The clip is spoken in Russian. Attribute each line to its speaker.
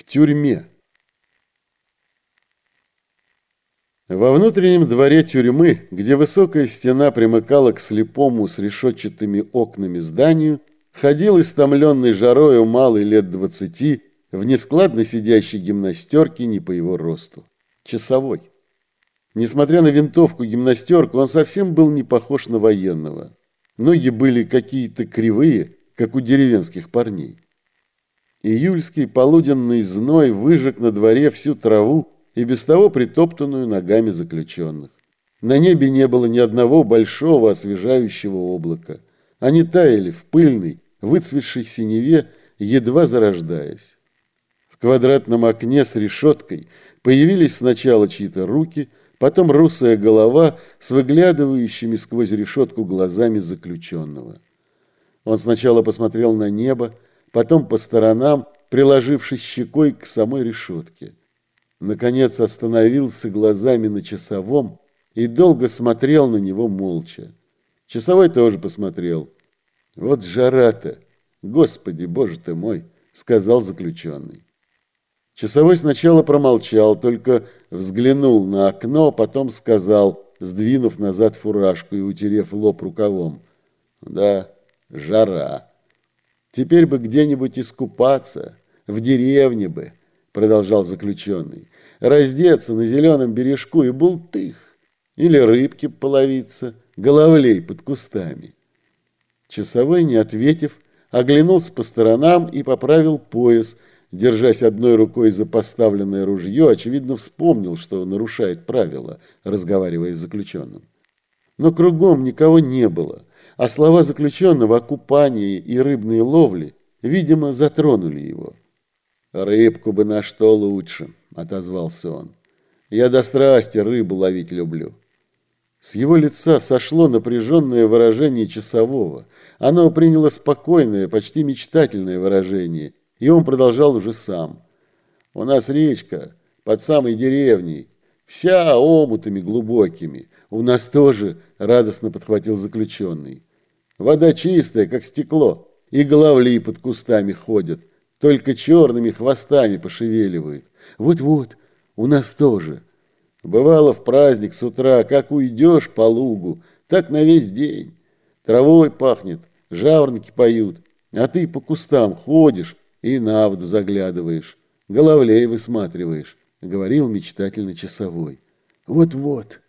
Speaker 1: В тюрьме. Во внутреннем дворе тюрьмы, где высокая стена примыкала к слепому с решетчатыми окнами зданию, ходил истомленный жарою малый лет двадцати в нескладно сидящей гимнастерке не по его росту. Часовой. Несмотря на винтовку гимнастерку, он совсем был не похож на военного. Ноги были какие-то кривые, как у деревенских парней. Июльский полуденный зной выжег на дворе всю траву и без того притоптанную ногами заключенных. На небе не было ни одного большого освежающего облака. Они таяли в пыльной, выцветшей синеве, едва зарождаясь. В квадратном окне с решеткой появились сначала чьи-то руки, потом русая голова с выглядывающими сквозь решетку глазами заключенного. Он сначала посмотрел на небо, потом по сторонам, приложившись щекой к самой решетке. Наконец остановился глазами на часовом и долго смотрел на него молча. Часовой тоже посмотрел. «Вот жара-то! Господи, боже ты мой!» — сказал заключенный. Часовой сначала промолчал, только взглянул на окно, потом сказал, сдвинув назад фуражку и утерев лоб рукавом. «Да, жара!» Теперь бы где-нибудь искупаться, в деревне бы, продолжал заключенный, раздеться на зеленом бережку и бултых, или рыбки половиться, головлей под кустами. Часовой, не ответив, оглянулся по сторонам и поправил пояс, держась одной рукой за поставленное ружье, очевидно, вспомнил, что нарушает правила, разговаривая с заключенным. Но кругом никого не было – а слова заключенного о купании и рыбной ловле, видимо, затронули его. «Рыбку бы на что лучше», — отозвался он. «Я до страсти рыбу ловить люблю». С его лица сошло напряженное выражение часового. Оно приняло спокойное, почти мечтательное выражение, и он продолжал уже сам. «У нас речка под самой деревней, вся омутами глубокими. У нас тоже», — радостно подхватил заключенный. Вода чистая, как стекло, и головли под кустами ходят, только черными хвостами пошевеливают. Вот-вот, у нас тоже. Бывало в праздник с утра, как уйдешь по лугу, так на весь день. Травой пахнет, жаворонки поют, а ты по кустам ходишь и на воду заглядываешь, головлей высматриваешь, говорил мечтательно часовой. Вот-вот.